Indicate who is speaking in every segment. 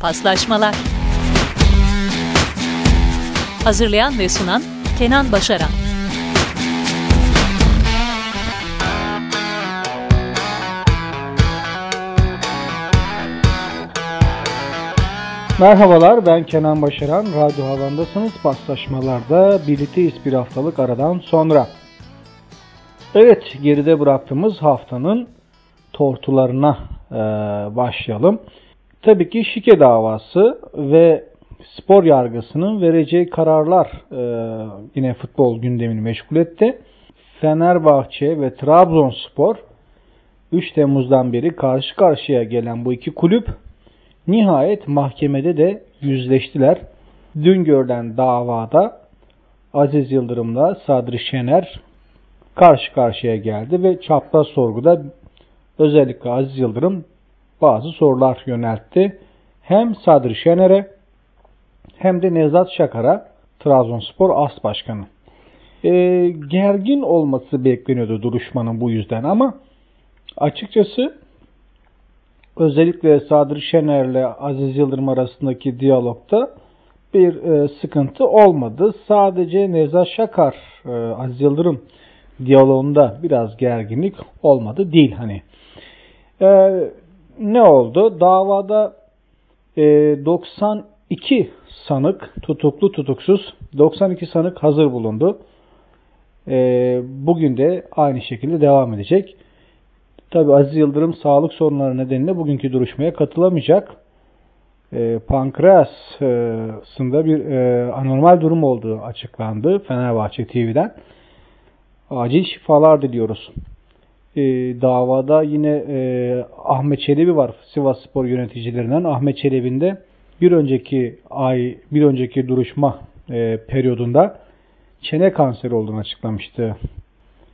Speaker 1: Paslaşmalar Hazırlayan ve sunan Kenan Başaran
Speaker 2: Merhabalar ben Kenan Başaran. Radyo Havan'dasınız. Paslaşmalarda birlikteyiz bir haftalık aradan sonra. Evet geride bıraktığımız haftanın tortularına e, başlayalım. Tabii ki şike davası ve spor yargısının vereceği kararlar e, yine futbol gündemini meşgul etti. Fenerbahçe ve Trabzonspor 3 Temmuz'dan beri karşı karşıya gelen bu iki kulüp nihayet mahkemede de yüzleştiler. Dün görülen davada Aziz Yıldırım'la Sadri Şener karşı karşıya geldi ve çapraz sorguda özellikle Aziz Yıldırım bazı sorular yöneltti. Hem Sadri Şener'e hem de Nevzat Şakar'a Trabzonspor As Başkanı. E, gergin olması bekleniyordu duruşmanın bu yüzden ama açıkçası özellikle Sadri Şener'le Aziz Yıldırım arasındaki diyalogda bir e, sıkıntı olmadı. Sadece Nevzat Şakar, e, Aziz Yıldırım diyaloğunda biraz gerginlik olmadı değil hani. E, ne oldu? Davada e, 92 sanık tutuklu tutuksuz 92 sanık hazır bulundu. E, bugün de aynı şekilde devam edecek. Tabi Aziz Yıldırım sağlık sorunları nedeniyle bugünkü duruşmaya katılamayacak. E, pankreasında bir e, anormal durum olduğu açıklandı Fenerbahçe TV'den. Acil şifalar diliyoruz. E, davada yine e, Ahmet Çelebi var. Sivas Spor yöneticilerinden Ahmet Çelebi'nin de bir önceki ay, bir önceki duruşma e, periyodunda çene kanseri olduğunu açıklamıştı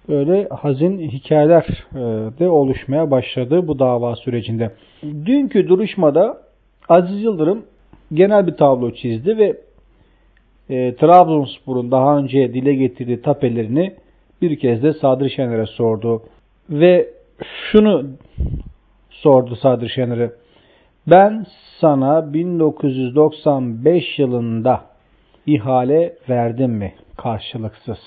Speaker 2: öyle hazin hikayeler e, de oluşmaya başladı bu dava sürecinde. Dünkü duruşmada Aziz Yıldırım genel bir tablo çizdi ve e, Trabzonspor'un daha önce dile getirdiği tapelerini bir kez de Sadri Şener'e sordu. Ve şunu sordu Sadri Şener'e. Ben sana 1995 yılında ihale verdim mi karşılıksız?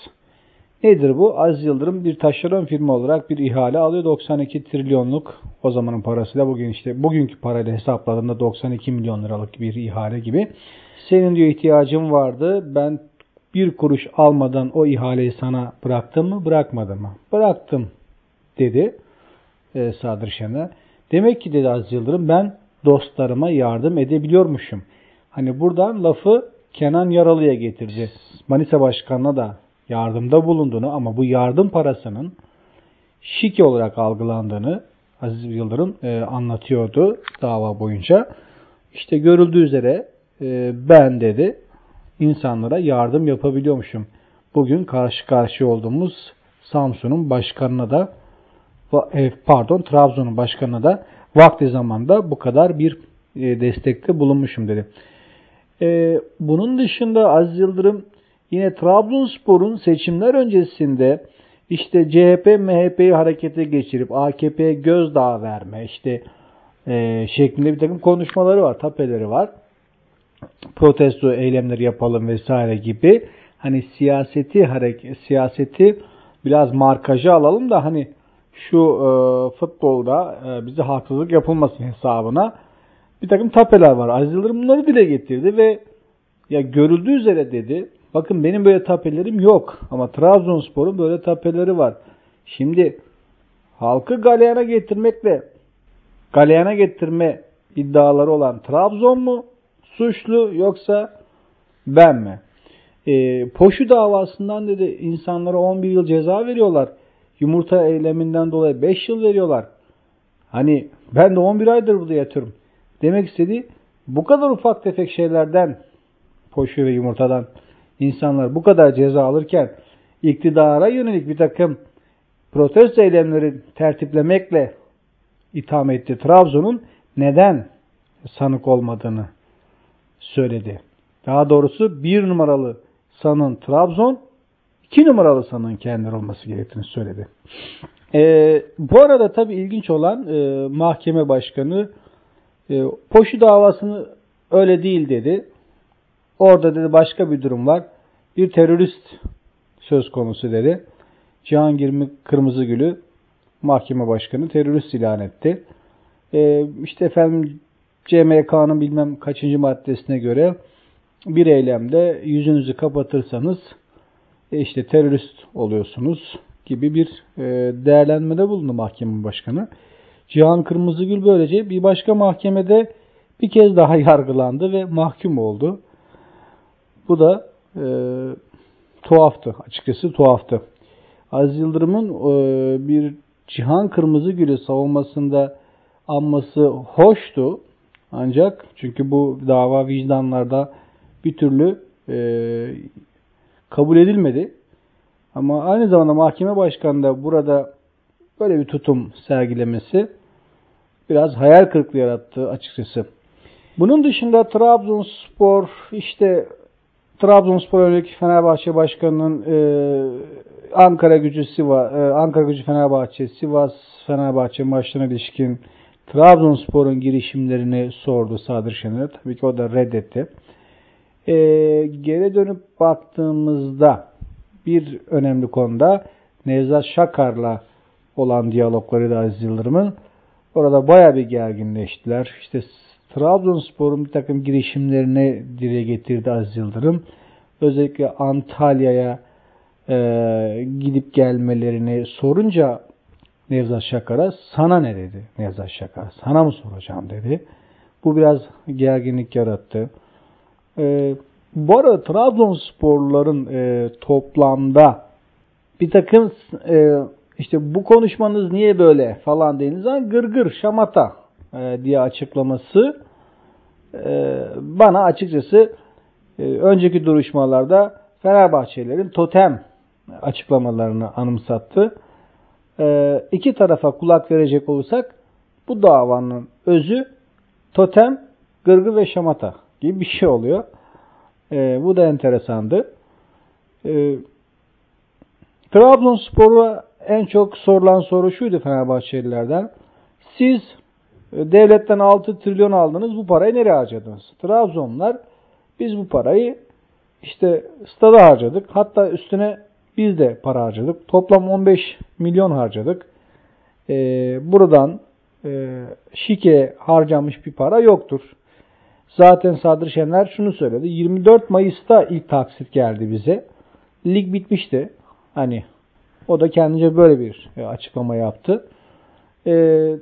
Speaker 2: Nedir bu? Aziz Yıldırım bir taşeron firma olarak bir ihale alıyor. 92 trilyonluk o zamanın parasıyla bugün işte bugünkü parayla hesapladığında 92 milyon liralık bir ihale gibi. Senin diyor ihtiyacın vardı. Ben bir kuruş almadan o ihaleyi sana bıraktım mı? Bırakmadım mı? Bıraktım dedi e, Sadır Şener. Demek ki dedi Aziz Yıldırım ben dostlarıma yardım edebiliyormuşum. Hani buradan lafı Kenan Yaralı'ya getirdi. Manisa Başkanı'na da yardımda bulunduğunu ama bu yardım parasının şike olarak algılandığını Aziz Yıldırım e, anlatıyordu dava boyunca. İşte görüldüğü üzere e, ben dedi insanlara yardım yapabiliyormuşum. Bugün karşı karşıya olduğumuz Samsun'un başkanına da pardon Trabzon'un başkanına da vakti zamanda bu kadar bir e, destekte bulunmuşum dedi. E, bunun dışında Aziz Yıldırım Yine Trabzonspor'un seçimler öncesinde işte CHP MHP'yi harekete geçirip AKP'ye gözdağı verme işte e, şeklinde bir takım konuşmaları var, tapeleri var. Protesto eylemleri yapalım vesaire gibi. Hani siyaseti hareket siyaseti biraz markajı alalım da hani şu e, futbolda e, bize haksızlık yapılmasın hesabına bir takım tapeler var. Aziz Yıldırım bunları dile getirdi ve ya görüldüğü üzere dedi Bakın benim böyle tapelerim yok. Ama Trabzonspor'un böyle tapeleri var. Şimdi halkı galeyana getirmekle galeyana getirme iddiaları olan Trabzon mu suçlu yoksa ben mi? E, Poşu davasından dedi insanlara 11 yıl ceza veriyorlar. Yumurta eyleminden dolayı 5 yıl veriyorlar. Hani ben de 11 aydır burada yatıyorum. Demek istediği bu kadar ufak tefek şeylerden Poşu ve yumurtadan insanlar bu kadar ceza alırken iktidara yönelik bir takım protesto eylemleri tertiplemekle itham etti. Trabzon'un neden sanık olmadığını söyledi. Daha doğrusu bir numaralı sanın Trabzon, iki numaralı sanın kendileri olması gerektiğini söyledi. E, bu arada tabi ilginç olan e, mahkeme başkanı e, Poşu davasını öyle değil dedi. Orada dedi başka bir durum var. Bir terörist söz konusu dedi. Cihangir Kırmızıgül'ü mahkeme başkanı terörist ilan etti. Ee, işte efendim CMK'nın bilmem kaçıncı maddesine göre bir eylemde yüzünüzü kapatırsanız e, işte terörist oluyorsunuz gibi bir e, değerlenmede bulundu mahkeme başkanı. Cihan Kırmızıgül böylece bir başka mahkemede bir kez daha yargılandı ve mahkum oldu. Bu da e, tuhaftı. Açıkçası tuhaftı. Aziz Yıldırım'ın e, bir Cihan Kırmızıgül'ü savunmasında anması hoştu. Ancak çünkü bu dava vicdanlarda bir türlü e, kabul edilmedi. Ama aynı zamanda mahkeme başkanı da burada böyle bir tutum sergilemesi biraz hayal kırıklığı yarattı açıkçası. Bunun dışında Trabzonspor işte Trabzonspor önceki Fenerbahçe Başkanı'nın e, Ankara Gücü Sivas, e, Ankara Gücü Fenerbahçe, Sivas Fenerbahçe maçlarına ilişkin Trabzonspor'un girişimlerini sordu Sadır Şener. Tabii ki o da reddetti. E, geri dönüp baktığımızda bir önemli konuda Nevzat Şakar'la olan diyalogları da Aziz Yıldırım'ın orada baya bir gerginleştiler. İşte Trabzonspor'un bir takım girişimlerini dile getirdi Aziz Yıldırım. Özellikle Antalya'ya e, gidip gelmelerini sorunca Nevzat Şakar'a sana ne dedi Nevzat Şakar? Sana mı soracağım dedi. Bu biraz gerginlik yarattı. E, bu arada Trabzonsporluların e, toplamda bir takım e, işte bu konuşmanız niye böyle falan dediğiniz zaman gırgır şamata e, diye açıklaması e, bana açıkçası e, önceki duruşmalarda Fenerbahçelilerin totem açıklamalarını anımsattı. E, iki tarafa kulak verecek olursak bu davanın özü totem, gırgır ve şamata gibi bir şey oluyor. E, bu da enteresandı. E, Trabzonspor'a en çok sorulan soru şuydu Fenerbahçelilerden. Siz e, devletten 6 trilyon aldınız bu parayı nereye harcadınız? Trabzonlar biz bu parayı işte stada harcadık. Hatta üstüne biz de para harcadık. Toplam 15 milyon harcadık. Ee, buradan e, şike harcamış bir para yoktur. Zaten Sadır Şener şunu söyledi. 24 Mayıs'ta ilk taksit geldi bize. Lig bitmişti. Hani o da kendince böyle bir e, açıklama yaptı. Ee,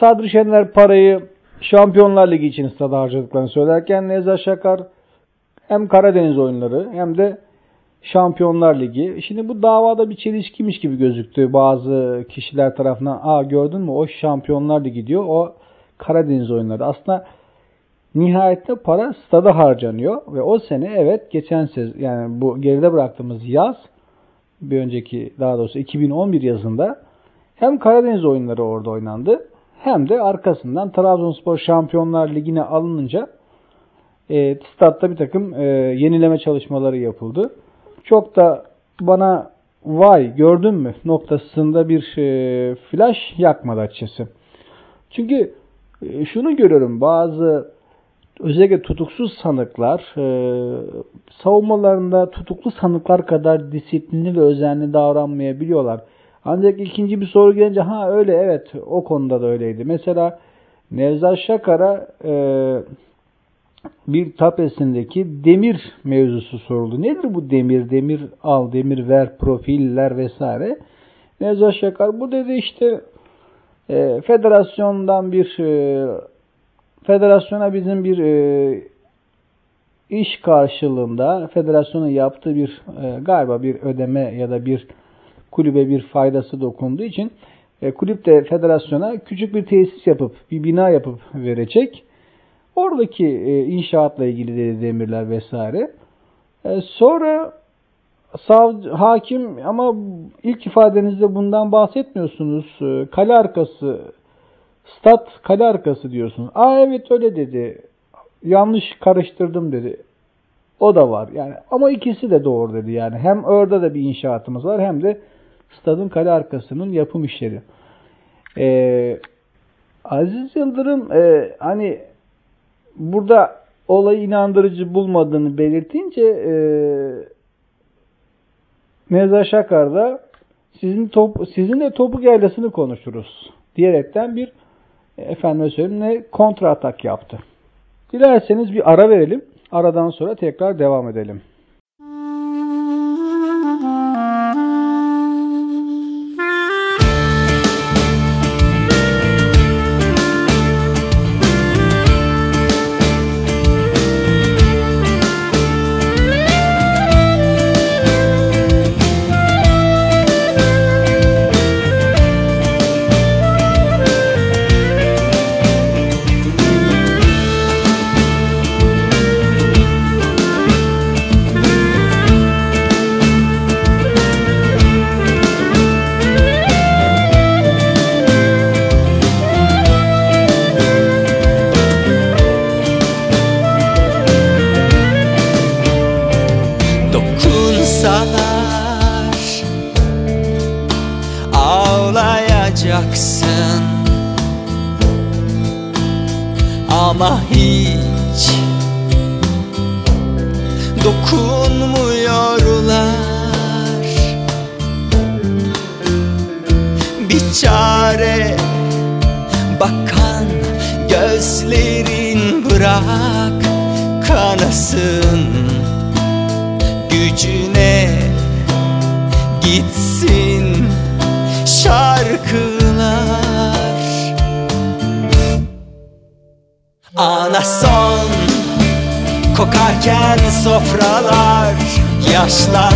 Speaker 2: Sadri Şener parayı Şampiyonlar Ligi için stada harcadıklarını söylerken Nevzat Şakar hem Karadeniz oyunları hem de Şampiyonlar Ligi. Şimdi bu davada bir çelişkiymiş gibi gözüktü bazı kişiler tarafından. Aa gördün mü o Şampiyonlar Ligi diyor. O Karadeniz oyunları. Aslında nihayette para stada harcanıyor ve o sene evet geçen sez yani bu geride bıraktığımız yaz bir önceki daha doğrusu 2011 yazında hem Karadeniz oyunları orada oynandı hem de arkasından Trabzonspor Şampiyonlar Ligi'ne alınınca e, statta bir takım e, yenileme çalışmaları yapıldı. Çok da bana vay gördün mü noktasında bir e, flash yakmadı açıkçası. Çünkü e, şunu görüyorum bazı özellikle tutuksuz sanıklar e, savunmalarında tutuklu sanıklar kadar disiplinli ve özenli davranmayabiliyorlar. Ancak ikinci bir soru gelince ha öyle evet o konuda da öyleydi. Mesela Nevzat Şakar'a e, bir tapesindeki demir mevzusu soruldu. Nedir bu demir? Demir al, demir ver, profiller vesaire. Nevzat Şakar bu dedi işte e, federasyondan bir e, federasyona bizim bir e, iş karşılığında federasyonun yaptığı bir e, galiba bir ödeme ya da bir kulübe bir faydası dokunduğu için e, kulüp de federasyona küçük bir tesis yapıp bir bina yapıp verecek. Oradaki e, inşaatla ilgili dedi demirler vesaire. E, sonra savcı, hakim ama ilk ifadenizde bundan bahsetmiyorsunuz. E, kale arkası, stat kale arkası diyorsunuz. Aa evet öyle dedi. Yanlış karıştırdım dedi. O da var. Yani ama ikisi de doğru dedi. Yani hem orada da bir inşaatımız var hem de stadın kale arkasının yapım işleri. Ee, Aziz Yıldırım e, hani burada olayı inandırıcı bulmadığını belirtince e, Nevzat Şakar sizin top, sizinle topuk yaylasını konuşuruz diyerekten bir efendime söyleyeyim ne kontra atak yaptı. Dilerseniz bir ara verelim. Aradan sonra tekrar devam edelim.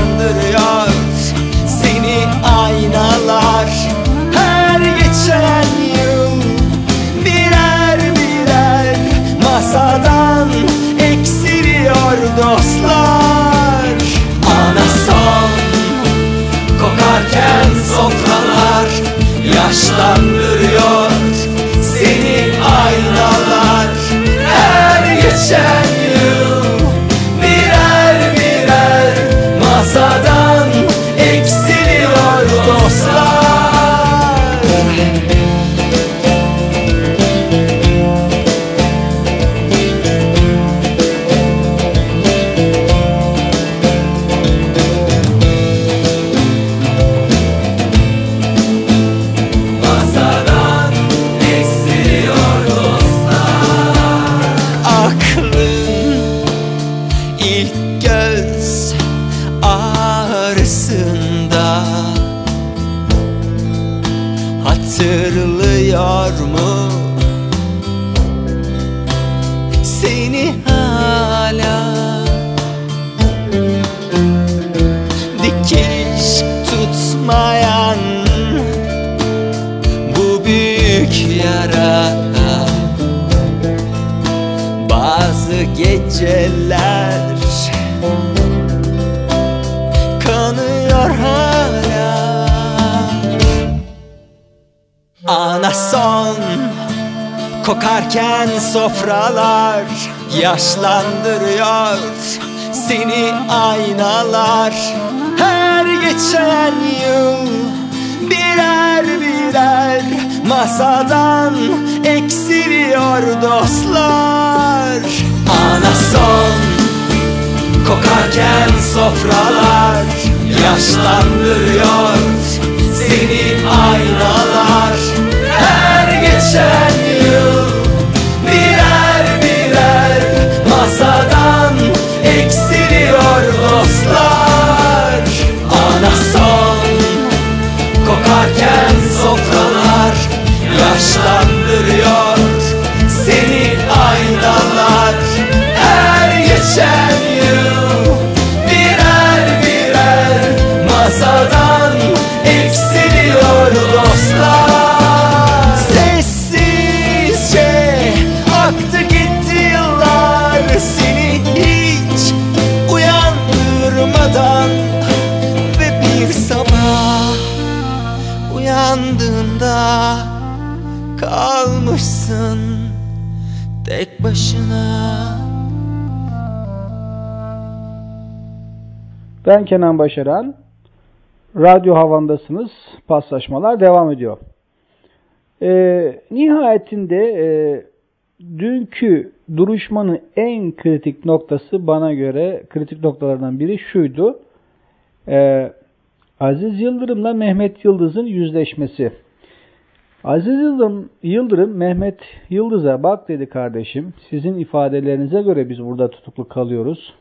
Speaker 3: Yaşlandırıyor seni aynalar. Her geçen yıl birer birer Masadan eksiliyor dostlar. Ana son kokarken sofralar Yaşlandırıyor geceler. Kanıyor hala. Ana son. Kokarken sofralar yaşlandırıyor seni aynalar. Her geçen yıl birer birer masadan eksiliyor dostlar ana son. Kokarken sofralar yaşlandırıyor seni aynalar. Her geçen yıl birer birer masadan eksiliyor dostlar. Ana son. Kokarken sofralar yaşlandırıyor
Speaker 2: Ben Kenan Başaran. Radyo Havan'dasınız. Paslaşmalar devam ediyor. Ee, nihayetinde e, dünkü duruşmanın en kritik noktası bana göre kritik noktalardan biri şuydu. Ee, Aziz Yıldırım'la Mehmet Yıldız'ın yüzleşmesi. Aziz Yıldırım, Yıldırım Mehmet Yıldız'a bak dedi kardeşim sizin ifadelerinize göre biz burada tutuklu kalıyoruz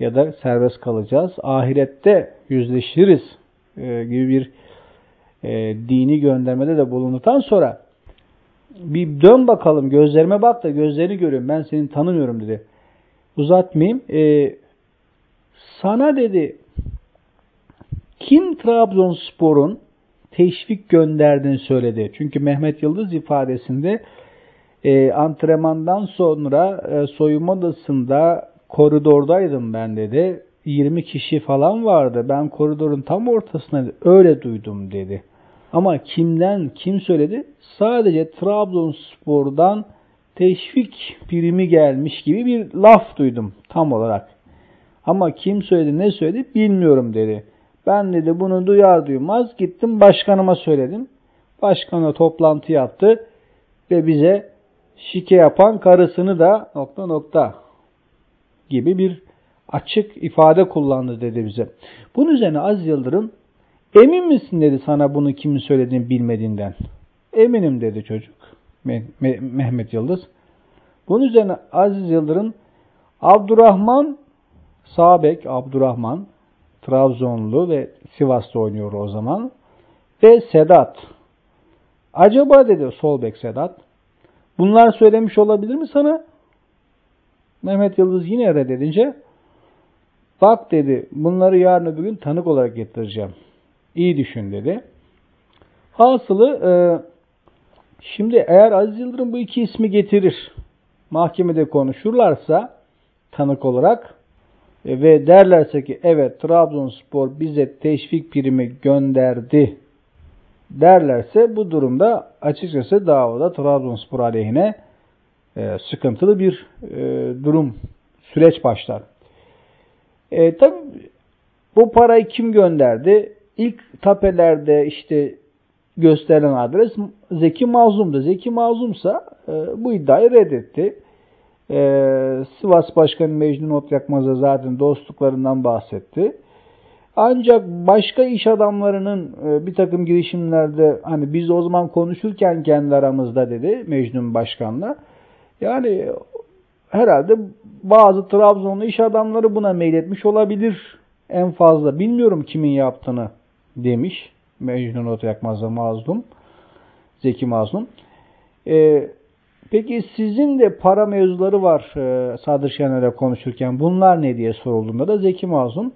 Speaker 2: ya da serbest kalacağız. Ahirette yüzleşiriz e, gibi bir e, dini göndermede de bulunduktan sonra bir dön bakalım gözlerime bak da gözlerini görüyorum ben seni tanımıyorum dedi. Uzatmayayım. E, sana dedi kim Trabzonspor'un teşvik gönderdiğini söyledi. Çünkü Mehmet Yıldız ifadesinde e, antrenmandan sonra e, soyunma odasında koridordaydım ben dedi. 20 kişi falan vardı. Ben koridorun tam ortasında öyle duydum dedi. Ama kimden kim söyledi? Sadece Trabzonspor'dan teşvik primi gelmiş gibi bir laf duydum tam olarak. Ama kim söyledi ne söyledi bilmiyorum dedi. Ben dedi bunu duyar duymaz gittim başkanıma söyledim. Başkanla toplantı yaptı ve bize şike yapan karısını da nokta nokta gibi bir açık ifade kullandı dedi bize. Bunun üzerine Aziz Yıldırım emin misin dedi sana bunu kimin söylediğini bilmediğinden. Eminim dedi çocuk Mehmet Yıldız. Bunun üzerine Aziz Yıldırım Abdurrahman Sabek Abdurrahman Trabzonlu ve Sivas'ta oynuyor o zaman. Ve Sedat. Acaba dedi Solbek Sedat. Bunlar söylemiş olabilir mi sana? Mehmet Yıldız yine reddedince bak dedi bunları yarın öbür gün tanık olarak getireceğim. İyi düşün dedi. Hasılı e, şimdi eğer Aziz Yıldırım bu iki ismi getirir mahkemede konuşurlarsa tanık olarak e, ve derlerse ki evet Trabzonspor bize teşvik primi gönderdi derlerse bu durumda açıkçası davada Trabzonspor aleyhine e, sıkıntılı bir e, durum, süreç başlar. E, tabi bu parayı kim gönderdi? İlk tapelerde işte gösterilen adres Zeki Mazlum'du. Zeki Mazlum'sa e, bu iddiayı reddetti. Ee, Sivas Başkanı Mecnun Otyakmaz'a zaten dostluklarından bahsetti. Ancak başka iş adamlarının e, bir takım girişimlerde hani biz o zaman konuşurken kendi aramızda dedi Mecnun Başkan'la. Yani herhalde bazı Trabzonlu iş adamları buna meyletmiş olabilir en fazla. Bilmiyorum kimin yaptığını demiş Mecnun Otyakmaz'a mazlum. Zeki Mazlum. Ee, Peki sizin de para mevzuları var e, Sadır Şener'e konuşurken. Bunlar ne diye sorulduğunda da Zeki Mazlum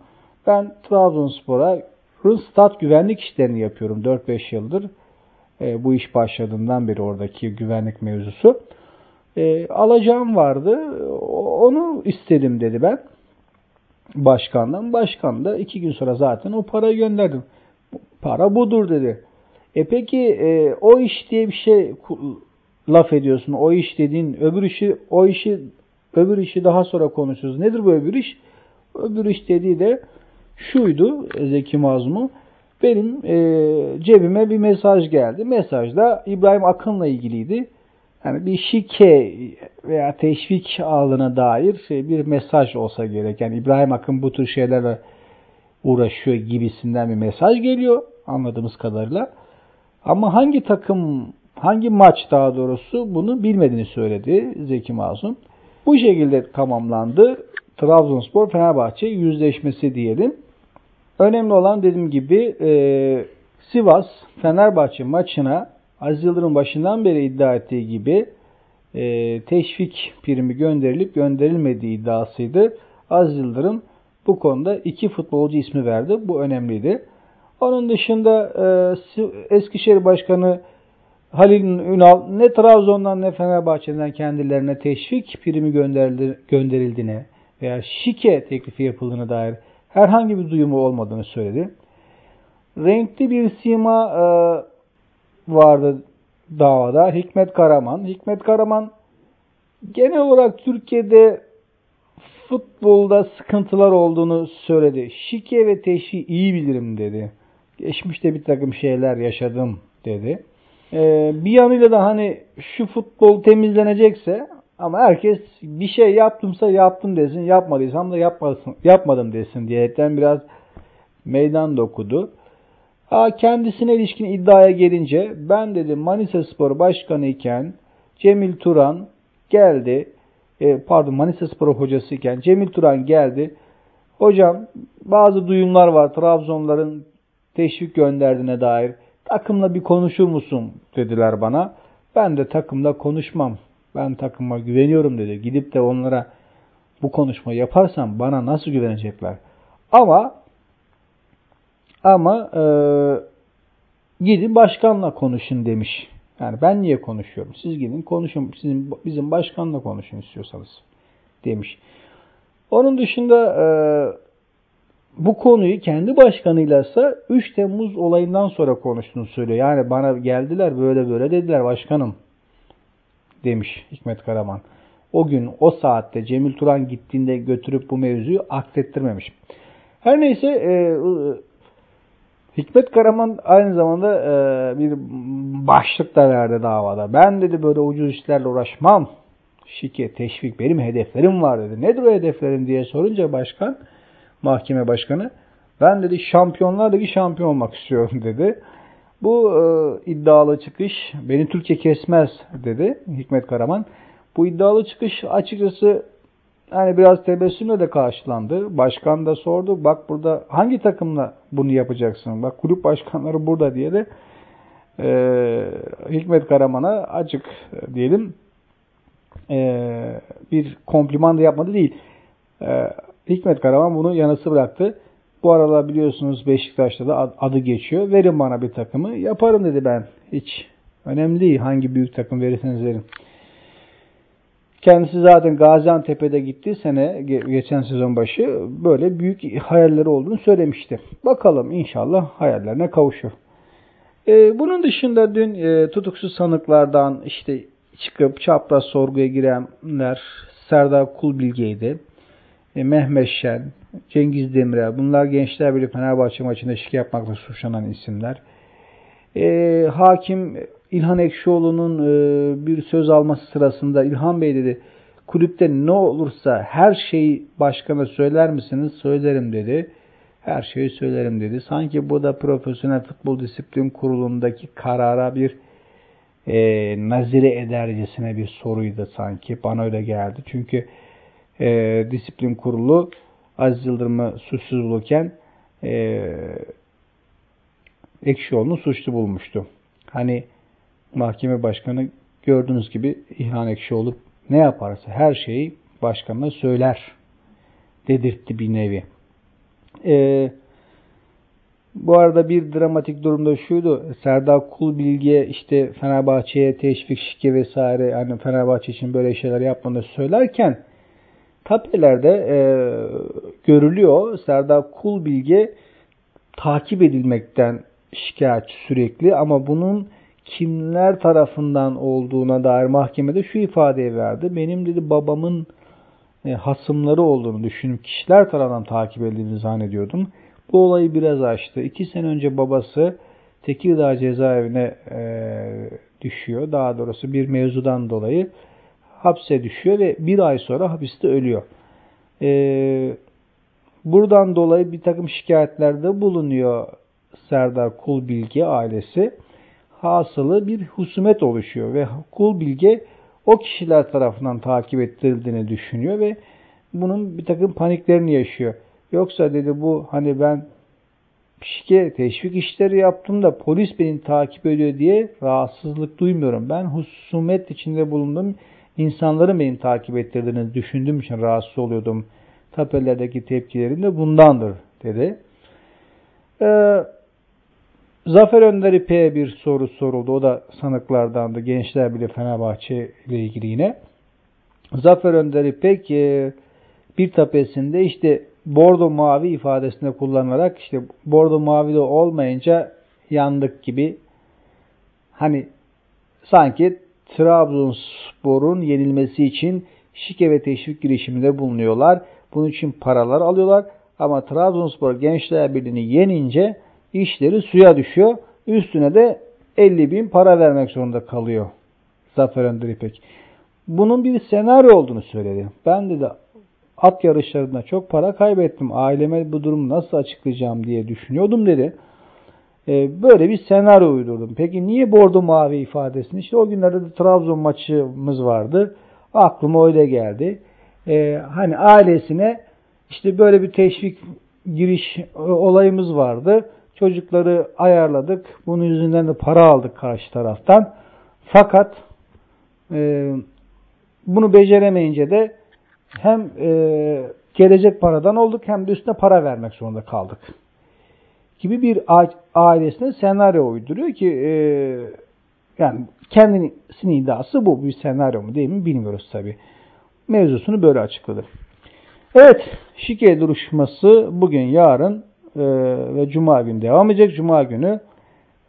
Speaker 2: ben Trabzonspor'a stat güvenlik işlerini yapıyorum 4-5 yıldır. E, bu iş başladığından beri oradaki güvenlik mevzusu. E, alacağım vardı. Onu istedim dedi ben. Başkandan. Başkan da iki gün sonra zaten o parayı gönderdim. Para budur dedi. E peki e, o iş diye bir şey laf ediyorsun. O iş dediğin öbür işi o işi öbür işi daha sonra konuşuruz. Nedir bu öbür iş? Öbür iş dediği de şuydu Zeki Mazmu. Benim e, cebime bir mesaj geldi. Mesajda İbrahim Akın'la ilgiliydi. Yani bir şike veya teşvik ağına dair şey, bir mesaj olsa gerek. Yani İbrahim Akın bu tür şeylerle uğraşıyor gibisinden bir mesaj geliyor anladığımız kadarıyla. Ama hangi takım hangi maç daha doğrusu bunu bilmediğini söyledi Zeki Mazlum. Bu şekilde tamamlandı. Trabzonspor Fenerbahçe yüzleşmesi diyelim. Önemli olan dediğim gibi e, Sivas Fenerbahçe maçına Aziz Yıldırım başından beri iddia ettiği gibi e, teşvik primi gönderilip gönderilmediği iddiasıydı. Aziz Yıldırım bu konuda iki futbolcu ismi verdi. Bu önemliydi. Onun dışında e, Eskişehir Başkanı Halil Ünal ne Trabzon'dan ne Fenerbahçe'den kendilerine teşvik primi gönderildiğine veya şike teklifi yapıldığına dair herhangi bir duyumu olmadığını söyledi. Renkli bir sima e, vardı davada. Hikmet Karaman. Hikmet Karaman genel olarak Türkiye'de futbolda sıkıntılar olduğunu söyledi. Şike ve teşvik iyi bilirim dedi. Geçmişte bir takım şeyler yaşadım dedi. Ee, bir yanıyla da hani şu futbol temizlenecekse Ama herkes bir şey yaptımsa yaptım desin, yapmadıysam da yapmasın, yapmadım desin diyerekten biraz meydan dokudu. Kendisine ilişkin iddiaya gelince ben dedim Manisa Spor Başkanı iken Cemil Turan geldi. E, pardon Manisa Spor hocası iken Cemil Turan geldi. Hocam bazı duyumlar var Trabzonların teşvik gönderdiğine dair. Takımla bir konuşur musun dediler bana. Ben de takımla konuşmam. Ben takıma güveniyorum dedi. Gidip de onlara bu konuşma yaparsam bana nasıl güvenecekler? Ama ama e, gidin başkanla konuşun demiş. Yani ben niye konuşuyorum? Siz gidin konuşun. Sizin bizim başkanla konuşun istiyorsanız demiş. Onun dışında e, bu konuyu kendi başkanıyla ise 3 Temmuz olayından sonra konuştuğunu söylüyor. Yani bana geldiler böyle böyle dediler başkanım demiş Hikmet Karaman. O gün o saatte Cemil Turan gittiğinde götürüp bu mevzuyu aksettirmemiş. Her neyse e, Hikmet Karaman aynı zamanda e, bir başlık da verdi davada. Ben dedi böyle ucuz işlerle uğraşmam. Şike, teşvik benim hedeflerim var dedi. Nedir o hedeflerin diye sorunca başkan, mahkeme başkanı ben dedi Şampiyonlar Ligi şampiyon olmak istiyorum dedi. Bu e, iddialı çıkış beni Türkiye kesmez dedi Hikmet Karaman. Bu iddialı çıkış açıkçası hani biraz tebessümle de karşılandı. Başkan da sordu. Bak burada hangi takımla bunu yapacaksın? Bak kulüp başkanları burada diye de e, Hikmet Karaman'a açık diyelim e, bir kompliman da yapmadı değil. E, Hikmet Karaman bunu yanısı bıraktı. Bu aralar biliyorsunuz Beşiktaş'ta da adı geçiyor. Verin bana bir takımı. Yaparım dedi ben. Hiç önemli değil hangi büyük takım verirseniz verin. Kendisi zaten Gaziantep'e de gitti sene geçen sezon başı böyle büyük hayalleri olduğunu söylemişti. Bakalım inşallah hayallerine kavuşur. Ee, bunun dışında dün e, tutuksuz sanıklardan işte çıkıp çapraz sorguya girenler Serdar Kulbilge'ydi. E, Mehmet Şen, Cengiz Demirel. Bunlar Gençler Birliği Fenerbahçe maçında şike yapmakla suçlanan isimler. E, hakim İlhan Ekşioğlu'nun e, bir söz alması sırasında İlhan Bey dedi kulüpte ne olursa her şeyi başkana söyler misiniz? Söylerim dedi. Her şeyi söylerim dedi. Sanki bu da Profesyonel Futbol Disiplin Kurulu'ndaki karara bir e, nazire edercesine bir soruydu sanki. Bana öyle geldi. Çünkü e, disiplin kurulu Aziz Yıldırım'ı suçsuz bulurken e, Ekşioğlu'nu suçlu bulmuştu. Hani mahkeme başkanı gördüğünüz gibi İlhan Ekşioğlu ne yaparsa her şeyi başkanına söyler dedirtti bir nevi. Ee, bu arada bir dramatik durumda şuydu. Serdar Kulbilge işte Fenerbahçe'ye teşvik şike vesaire yani Fenerbahçe için böyle şeyler yapmanı söylerken tapelerde e, görülüyor. Serdar Kulbilge takip edilmekten şikayetçi sürekli ama bunun kimler tarafından olduğuna dair mahkemede şu ifadeyi verdi. Benim dedi babamın e, hasımları olduğunu düşünüp kişiler tarafından takip edildiğini zannediyordum. Bu olayı biraz açtı. İki sene önce babası Tekirdağ cezaevine e, düşüyor. Daha doğrusu bir mevzudan dolayı hapse düşüyor ve bir ay sonra hapiste ölüyor. E, buradan dolayı bir takım şikayetlerde bulunuyor Serdar Kulbilgi ailesi. Hasılı bir husumet oluşuyor ve Kulbilge o kişiler tarafından takip ettirildiğini düşünüyor ve bunun bir takım paniklerini yaşıyor. Yoksa dedi bu hani ben şike teşvik işleri yaptım da polis beni takip ediyor diye rahatsızlık duymuyorum. Ben husumet içinde bulundum. İnsanların beni takip ettirdiğini düşündüğüm için rahatsız oluyordum. Tapelerdeki tepkilerim de bundandır dedi. Ee, Zafer Önder İpek'e bir soru soruldu. O da sanıklardandı. Gençler bile Fenerbahçe ile ilgili yine. Zafer Önder İpek e, bir tapesinde işte bordo mavi ifadesinde kullanarak işte bordo mavi de olmayınca yandık gibi hani sanki Trabzonspor'un yenilmesi için şike ve teşvik girişiminde bulunuyorlar. Bunun için paralar alıyorlar. Ama Trabzonspor Gençler Birliği'ni yenince işleri suya düşüyor. Üstüne de 50 bin para vermek zorunda kalıyor Zafer Önder İpek. bunun bir senaryo olduğunu söyledi. Ben de, de at yarışlarında çok para kaybettim. Aileme bu durumu nasıl açıklayacağım diye düşünüyordum dedi. E, böyle bir senaryo uydurdum. Peki niye bordo mavi ifadesini? İşte o günlerde de Trabzon maçımız vardı. Aklıma öyle geldi. E, hani ailesine işte böyle bir teşvik giriş olayımız vardı. Çocukları ayarladık. Bunun yüzünden de para aldık karşı taraftan. Fakat e, bunu beceremeyince de hem e, gelecek paradan olduk hem de üstüne para vermek zorunda kaldık. Gibi bir ailesine senaryo uyduruyor ki e, yani kendisinin iddiası bu. Bir senaryo mu değil mi bilmiyoruz tabi. Mevzusunu böyle açıkladı. Evet, şike duruşması bugün, yarın e, ve Cuma günü devam edecek. Cuma günü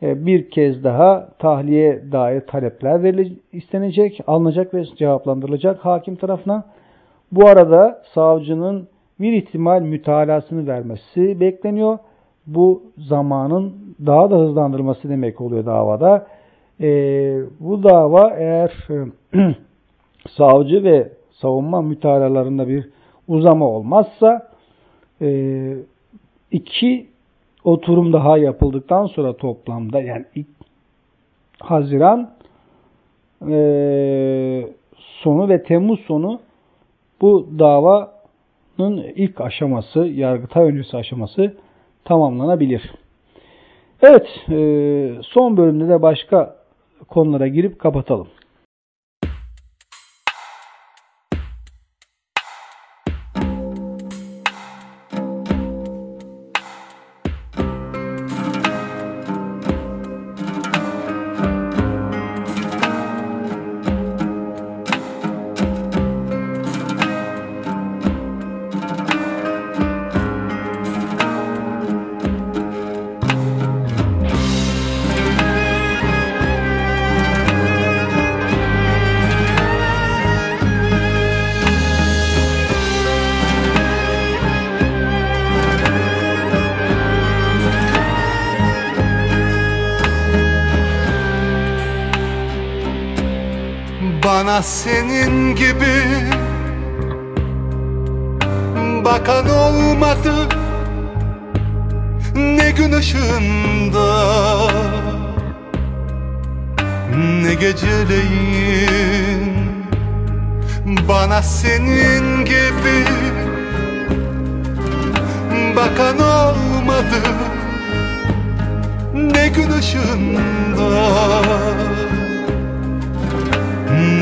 Speaker 2: e, bir kez daha tahliye dair talepler verilecek, istenecek, alınacak ve cevaplandırılacak hakim tarafına. Bu arada savcının bir ihtimal mütalasını vermesi bekleniyor. Bu zamanın daha da hızlandırması demek oluyor davada. E, bu dava eğer e, savcı ve savunma mütalalarında bir uzama olmazsa e, iki oturum daha yapıldıktan sonra toplamda yani Haziran e, sonu ve Temmuz sonu bu davanın ilk aşaması, yargıtay öncesi aşaması tamamlanabilir. Evet, e, son bölümde de başka konulara girip kapatalım.
Speaker 4: Bana senin gibi Bakan olmadı. Ne gün ışığında Ne geceleyin. Bana senin gibi Bakan olmadı. Ne gün ışığında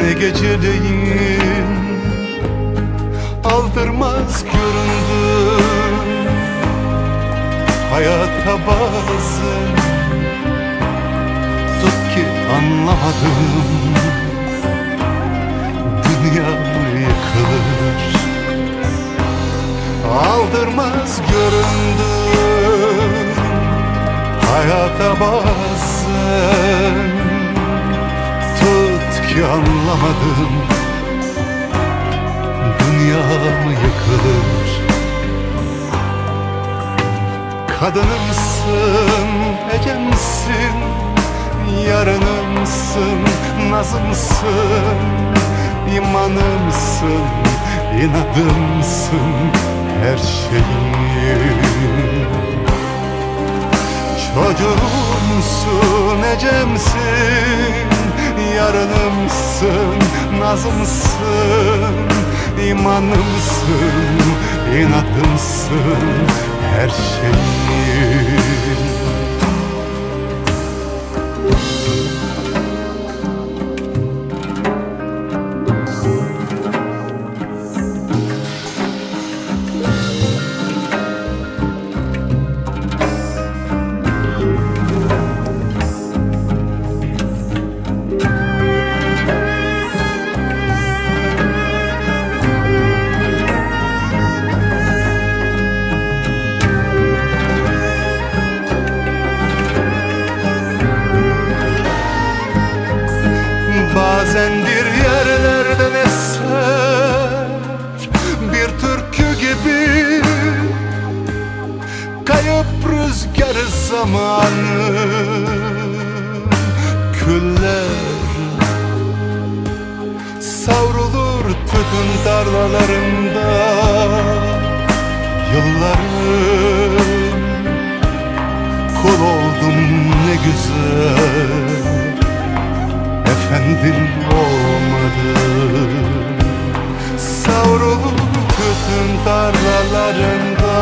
Speaker 4: ne geceleyin aldırmaz göründüm hayata bazen tut ki anlamadım. Dünya yıkılır. Aldırmaz göründüm hayata bazen ki anlamadım. Dünyam yıkılır? Kadınımsın, ecemsin Yarınımsın, nazımsın. İmanımsın, inadımsın. Her şeyim Çocuğumsun, ecemsin yarınımsın, nazımsın, imanımsın, inadımsın, her şeyim. Bazendir yerlerden eser Bir türkü gibi Kayıp rüzgar zamanı. Küller Savrulur tütün tarlalarında Yıllarım Kul oldum ne güzel. Efendim olmadım Savrulur tütün tarlalarında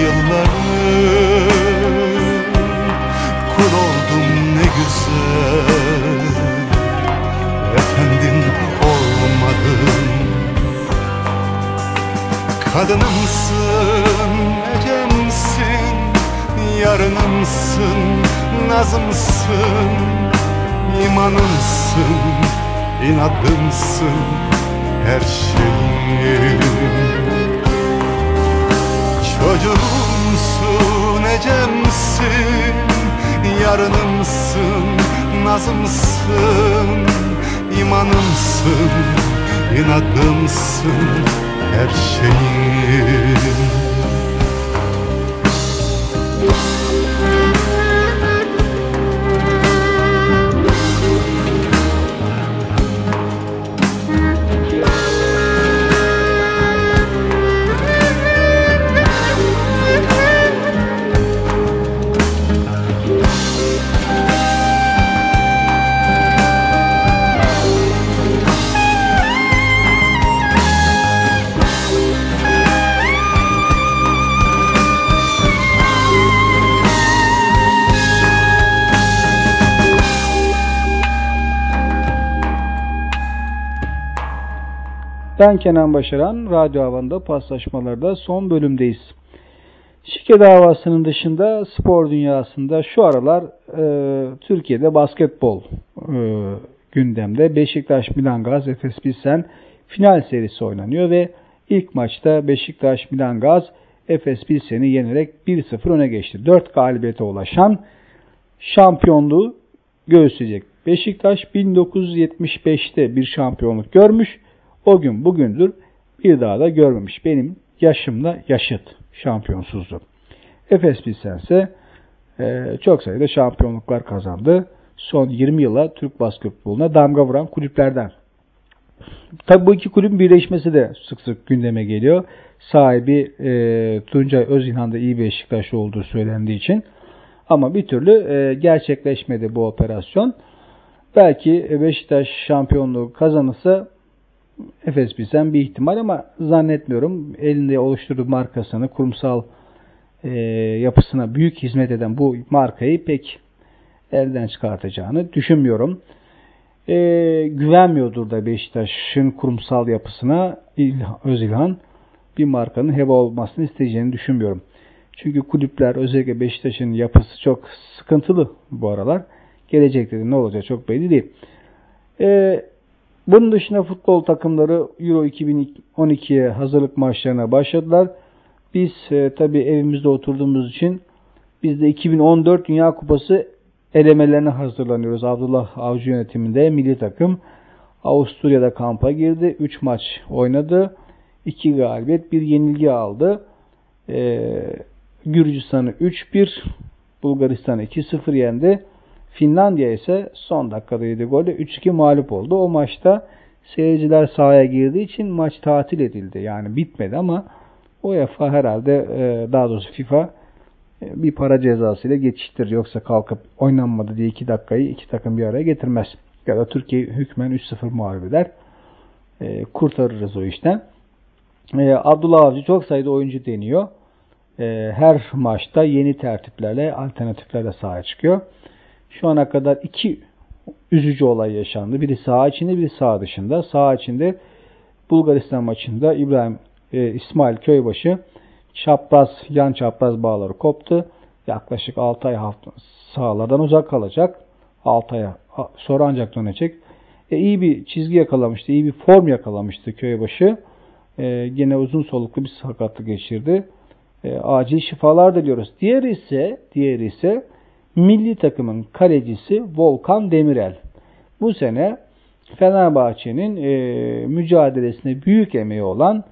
Speaker 4: Yıllarım Kul oldum ne güzel. Efendim olmadım Kadınımsın, ecemsin Yarınımsın, nazımsın imanımsın, inadımsın Her şeyim Çocuğumsun, ecemsin Yarınımsın, nazımsın. İmanımsın, inadımsın her şeyim
Speaker 2: Ben Kenan Başaran, Radyo Havan'da paslaşmalarda son bölümdeyiz. Şike davasının dışında spor dünyasında şu aralar e, Türkiye'de basketbol e, gündemde. Beşiktaş Milan Gaz Efes final serisi oynanıyor ve ilk maçta Beşiktaş Milan Gaz Efes Pilsen'i yenerek 1-0 öne geçti. 4 galibiyete ulaşan şampiyonluğu göğüsleyecek. Beşiktaş 1975'te bir şampiyonluk görmüş. O gün bugündür bir daha da görmemiş. Benim yaşımla yaşıt şampiyonsuzdu. Efes Pilsen ise e, çok sayıda şampiyonluklar kazandı. Son 20 yıla Türk basketboluna damga vuran kulüplerden. Tabi bu iki kulübün birleşmesi de sık sık gündeme geliyor. Sahibi e, Tuncay Özilhan da iyi bir Beşiktaşlı olduğu söylendiği için. Ama bir türlü e, gerçekleşmedi bu operasyon. Belki Beşiktaş şampiyonluğu kazanırsa Efes Pilsen bir ihtimal ama zannetmiyorum. Elinde oluşturduğu markasını, kurumsal e, yapısına büyük hizmet eden bu markayı pek elden çıkartacağını düşünmüyorum. E, güvenmiyordur da Beşiktaş'ın kurumsal yapısına Özilhan bir markanın heba olmasını isteyeceğini düşünmüyorum. Çünkü kulüpler özellikle Beşiktaş'ın yapısı çok sıkıntılı bu aralar. Gelecekte ne olacak çok belli değil. E, bunun dışında futbol takımları Euro 2012'ye hazırlık maçlarına başladılar. Biz e, tabi evimizde oturduğumuz için biz de 2014 Dünya Kupası elemelerine hazırlanıyoruz. Abdullah Avcı yönetiminde milli takım Avusturya'da kampa girdi. 3 maç oynadı. 2 galibiyet, 1 yenilgi aldı. Ee, Gürcistan'ı 3-1, Bulgaristan'ı 2-0 yendi. Finlandiya ise son dakikada 7 golle 3-2 mağlup oldu. O maçta seyirciler sahaya girdiği için maç tatil edildi. Yani bitmedi ama UEFA herhalde e, daha doğrusu FIFA e, bir para cezası ile geçiştirir. Yoksa kalkıp oynanmadı diye 2 dakikayı iki takım bir araya getirmez. Ya da Türkiye hükmen 3-0 mağlup eder. E, kurtarırız o işten. Abdullah Avcı çok sayıda oyuncu deniyor. Her maçta yeni tertiplerle, alternatiflerle sahaya çıkıyor. Şu ana kadar iki üzücü olay yaşandı. Biri saha içinde, biri saha dışında. Saha içinde Bulgaristan maçında İbrahim e, İsmail Köybaşı çapraz, yan çapraz bağları koptu. Yaklaşık 6 ay hafta sahalardan uzak kalacak. 6 ay sonra ancak dönecek. E, iyi bir çizgi yakalamıştı, iyi bir form yakalamıştı Köybaşı. E, gene uzun soluklu bir sakatlık geçirdi. E, acil şifalar diliyoruz. Diğer ise, diğer ise milli takımın kalecisi Volkan Demirel. Bu sene Fenerbahçe'nin e, mücadelesine büyük emeği olan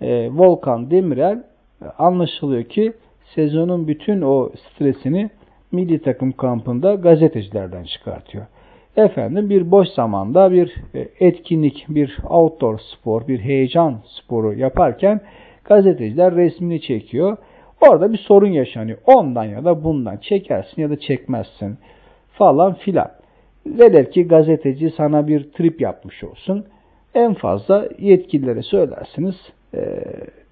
Speaker 2: e, Volkan Demirel e, anlaşılıyor ki sezonun bütün o stresini milli takım kampında gazetecilerden çıkartıyor. efendim bir boş zamanda bir e, etkinlik, bir outdoor spor, bir heyecan sporu yaparken gazeteciler resmini çekiyor. Orada bir sorun yaşanıyor. Ondan ya da bundan çekersin ya da çekmezsin falan filan. Velev ki gazeteci sana bir trip yapmış olsun. En fazla yetkililere söylersiniz. E,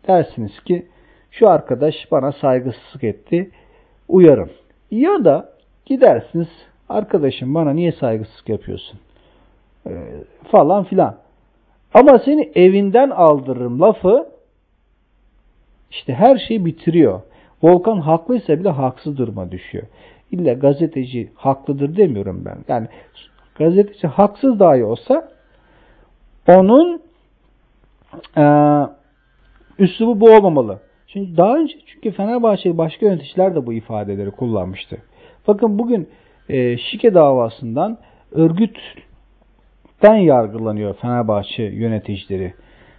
Speaker 2: dersiniz ki şu arkadaş bana saygısızlık etti. Uyarın. Ya da gidersiniz arkadaşım bana niye saygısızlık yapıyorsun? E, falan filan. Ama seni evinden aldırırım lafı işte her şeyi bitiriyor. Volkan haklıysa bile haksız duruma düşüyor. İlla gazeteci haklıdır demiyorum ben. Yani gazeteci haksız dahi olsa onun e, üslubu bu olmamalı. Çünkü daha önce çünkü Fenerbahçe başka yöneticiler de bu ifadeleri kullanmıştı. Bakın bugün e, şike davasından örgütten yargılanıyor Fenerbahçe yöneticileri.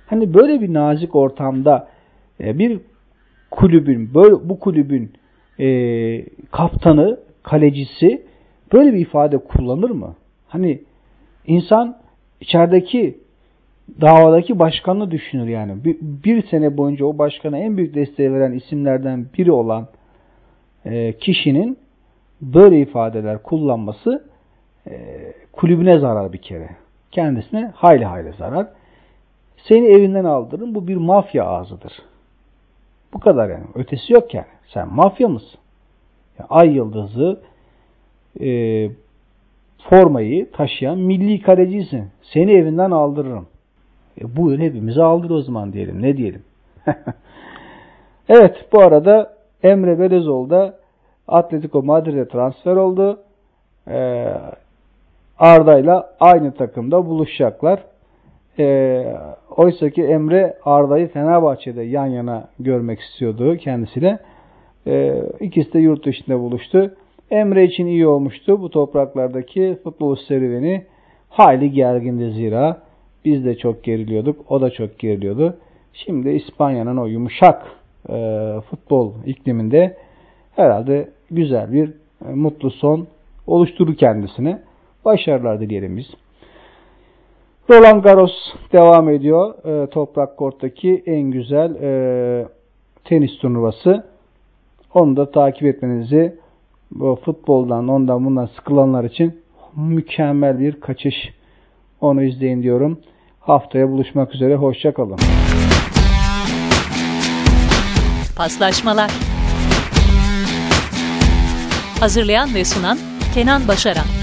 Speaker 2: Hani böyle bir nazik ortamda bir kulübün, böyle bu kulübün e, kaptanı, kalecisi böyle bir ifade kullanır mı? Hani insan içerideki davadaki başkanını düşünür yani. Bir, bir sene boyunca o başkana en büyük desteği veren isimlerden biri olan e, kişinin böyle ifadeler kullanması e, kulübüne zarar bir kere. Kendisine hayli hayli zarar. Seni evinden aldırın. Bu bir mafya ağzıdır. Bu kadar yani. Ötesi yok yani. Sen mafya mısın? Yani ay yıldızı e, formayı taşıyan milli kalecisin. Seni evinden aldırırım. E, bu yıl hepimizi aldır o zaman diyelim. Ne diyelim? evet bu arada Emre Belezoğlu da Atletico Madrid'e transfer oldu. E, Arda'yla aynı takımda buluşacaklar. E, Oysa ki Emre Arda'yı Fenerbahçe'de yan yana görmek istiyordu kendisiyle. E, ikisi de yurt dışında buluştu. Emre için iyi olmuştu. Bu topraklardaki futbol serüveni hayli gergindi zira. Biz de çok geriliyorduk. O da çok geriliyordu. Şimdi İspanya'nın o yumuşak e, futbol ikliminde herhalde güzel bir e, mutlu son oluşturur kendisine. Başarılar dileyelim biz. Roland Garros devam ediyor. E, toprak korttaki en güzel e, tenis turnuvası. Onu da takip etmenizi bu futboldan ondan bundan sıkılanlar için mükemmel bir kaçış. Onu izleyin diyorum. Haftaya buluşmak üzere. Hoşçakalın.
Speaker 1: Paslaşmalar Hazırlayan ve sunan Kenan Başaran